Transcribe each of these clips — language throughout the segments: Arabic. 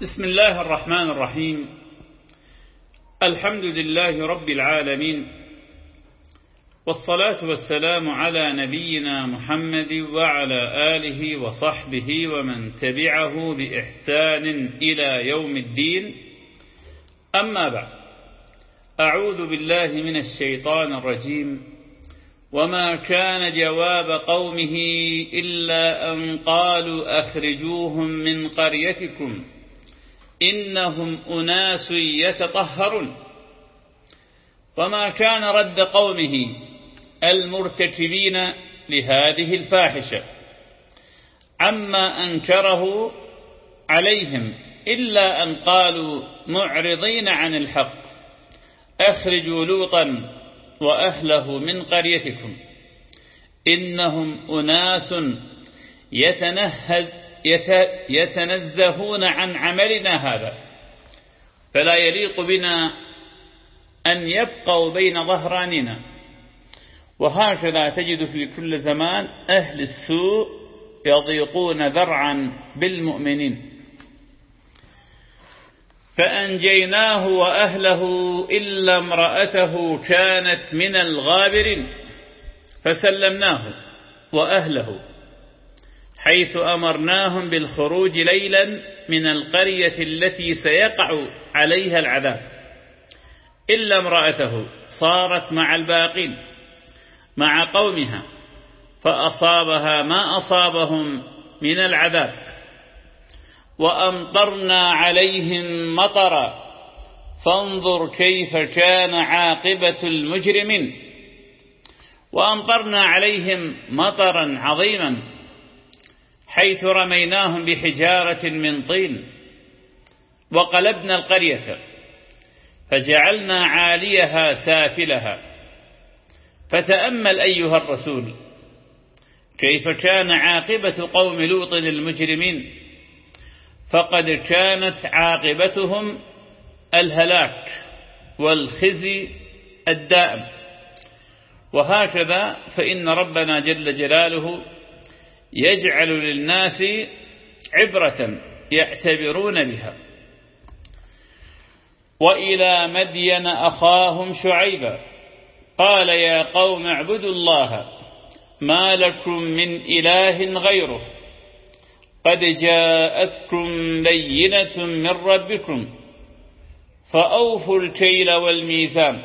بسم الله الرحمن الرحيم. الحمد لله رب العالمين. والصلاة والسلام على نبينا محمد وعلى آله وصحبه ومن تبعه بإحسان إلى يوم الدين. أما بعد أعوذ بالله من الشيطان الرجيم. وما كان جواب قومه إلا أن قالوا أخرجوهم من قريتكم. إنهم أناس يتطهرون. وما كان رد قومه المرتكبين لهذه الفاحشة. عما أنكره عليهم إلا أن قالوا معرضين عن الحق أخرجوا لوطا وأهله من قريتكم. إنهم أناس يتنهز يتنزهون عن عملنا هذا. فلا يليق بنا أن يبقوا بين ظهراننا. وهكذا تجد في كل زمان أهل السوء يضيقون ذرعا بالمؤمنين. فأنجيناه وأهله إلا امرأته كانت من الغابرين. فسلمناه وأهله. حيث أمرناهم بالخروج ليلا من القرية التي سيقع عليها العذاب. إلا امرأته صارت مع الباقين مع قومها فأصابها ما أصابهم من العذاب. وأمطرنا عليهم مطرا فانظر كيف كان عاقبة المجرمين. وأمطرنا عليهم مطرا عظيما حيث رميناهم بحجارة من طين وقلبنا القرية فجعلنا عاليها سافلها. فتأمل أيها الرسول كيف كان عاقبة قوم لوط المجرمين؟ فقد كانت عاقبتهم الهلاك والخزي الدائم. وهكذا فإن ربنا جل جلاله يجعل للناس عبرة يعتبرون بها. وإلى مدين أخاهم شعيبا قال يا قوم اعبدوا الله ما لكم من إله غيره قد جاءتكم بينة من ربكم فأوفوا الكيل والميزان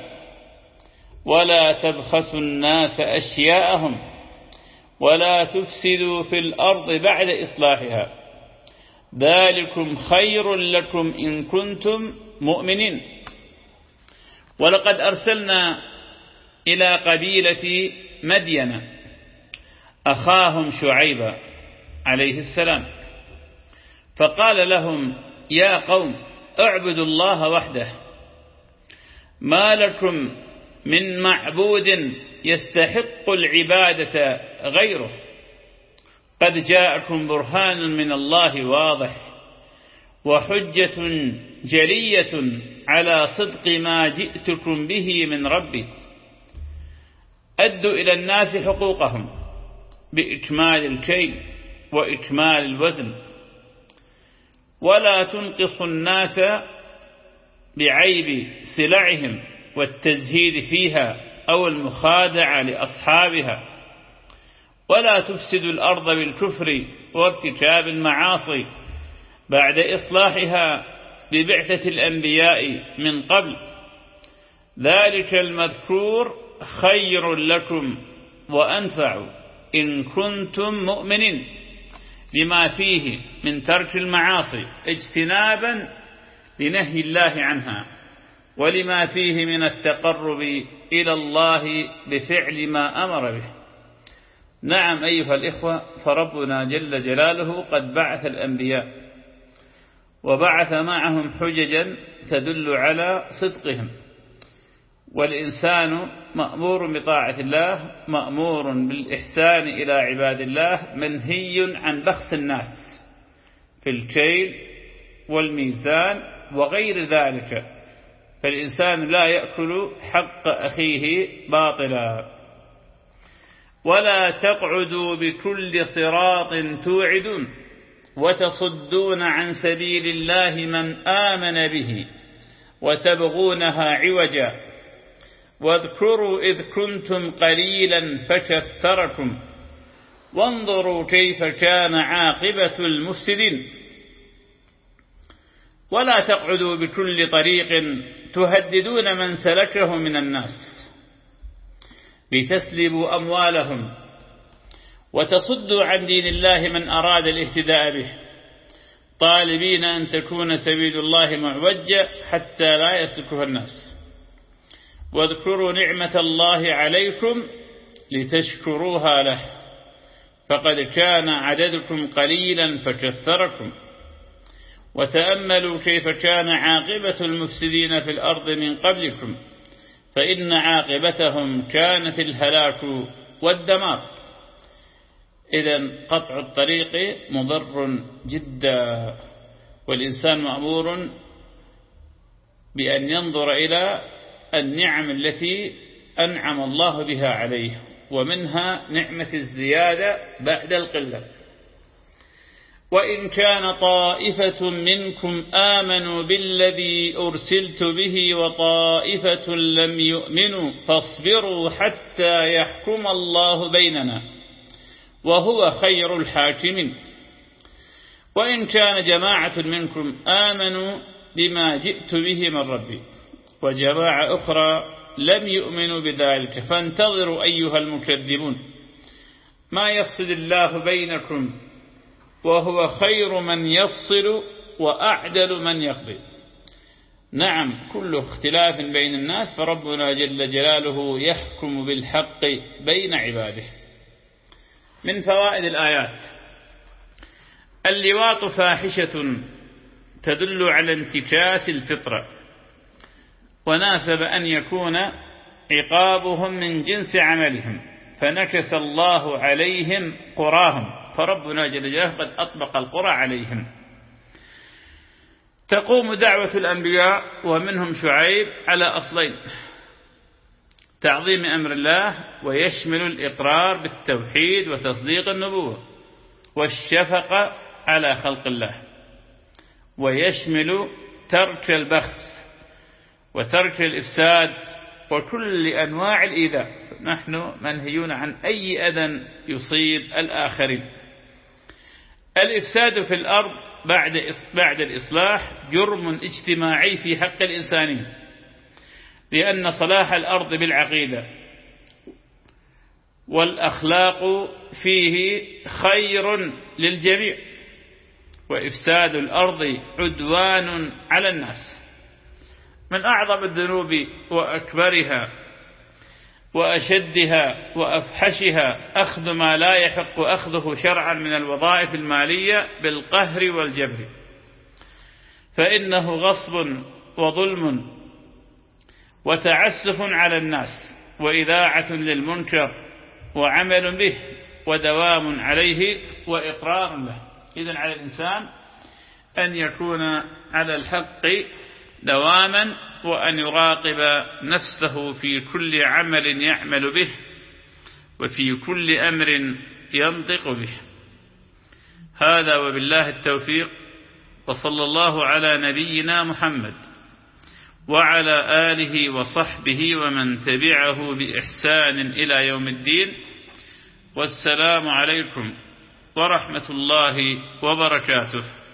ولا تبخسوا الناس أشياءهم. ولا تفسدوا في الأرض بعد إصلاحها. ذلكم خير لكم إن كنتم مؤمنين. ولقد أرسلنا إلى قبيلة مدين أخاهم شعيبا عليه السلام. فقال لهم يا قوم اعبدوا الله وحده. ما لكم من معبود يستحق العبادة غيره. قد جاءكم برهان من الله واضح وحجة جلية على صدق ما جئتكم به من ربي. أدوا إلى الناس حقوقهم بإكمال الكيل وإكمال الوزن. ولا تنقصوا الناس بعيب سلعهم والتزهيد فيها. أو المخادعة لأصحابها. ولا تفسدوا الأرض بالكفر وارتكاب المعاصي بعد إصلاحها ببعثة الأنبياء من قبل. ذلك المذكور خير لكم وأنفع إن كنتم مؤمنين لما فيه من ترك المعاصي اجتنابا لنهي الله عنها ولما فيه من التقرب إلى الله بفعل ما أمر به. نعم أيها الإخوة فربنا جل جلاله قد بعث الأنبياء وبعث معهم حججا تدل على صدقهم. والإنسان مأمور بطاعة الله مأمور بالإحسان إلى عباد الله منهي عن بخس الناس في الكيل والميزان وغير ذلك. فالإنسان لا يأكل حق أخيه باطلا. ولا تقعدوا بكل صراط توعدون وتصدون عن سبيل الله من آمن به وتبغونها عوجا. واذكروا إذ كنتم قليلا فكثركم. وانظروا كيف كان عاقبة المفسدين. ولا تقعدوا بكل طريق تهددون من سلكه من الناس لتسلبوا أموالهم وتصدوا عن دين الله من أراد الاهتداء به طالبين أن تكون سبيل الله معوجة حتى لا يسلكها الناس واذكروا نعمة الله عليكم لتشكروها له فقد كان عددكم قليلا فكثركم وتأملوا كيف كان عاقبة المفسدين في الأرض من قبلكم فإن عاقبتهم كانت الهلاك والدمار. إذا قطع الطريق مضر جدا والإنسان مأمور بأن ينظر إلى النعم التي أنعم الله بها عليه ومنها نعمة الزيادة بعد القلة. وإن كان طائفة منكم آمنوا بالذي أرسلت به وطائفة لم يؤمنوا فاصبروا حتى يحكم الله بيننا وهو خير الحاكمين. وإن كان جماعة منكم آمنوا بما جئت به من ربي وجماعة أخرى لم يؤمنوا بذلك فانتظروا أيها المكذبون. ما يفصل الله بينكم وهو خير من يفصل وأعدل من يقضي نعم كل اختلاف بين الناس فربنا جل جلاله يحكم بالحق بين عباده. من فوائد الآيات. اللواط فاحشة تدل على انتكاس الفطرة وناسب أن يكون عقابهم من جنس عملهم فنكس الله عليهم قراهم. فربنا جل جلاله قد أطبق القرى عليهم. تقوم دعوة الأنبياء ومنهم شعيب على أصلين تعظيم أمر الله ويشمل الإقرار بالتوحيد وتصديق النبوة والشفقة على خلق الله ويشمل ترك البخس وترك الإفساد وكل أنواع الإيذاء. نحن منهيون عن أي أذى يصيب الآخرين. الإفساد في الأرض بعد بعد الإصلاح جرم اجتماعي في حق الإنسانين لأن صلاح الأرض بالعقيدة والأخلاق فيه خير للجميع وإفساد الأرض عدوان على الناس. من أعظم الذنوب وأكبرها وأشدها وأفحشها أخذ ما لا يحق أخذه شرعا من الوظائف المالية بالقهر والجبر. فإنه غصب وظلم وتعسف على الناس وإذاعة للمنكر وعمل به ودوام عليه وإقرار له. إذن على الإنسان أن يكون على الحق دواما وأن يراقب نفسه في كل عمل يعمل به وفي كل أمر ينطق به. هذا وبالله التوفيق وصلى الله على نبينا محمد وعلى آله وصحبه ومن تبعه بإحسان إلى يوم الدين. والسلام عليكم ورحمة الله وبركاته.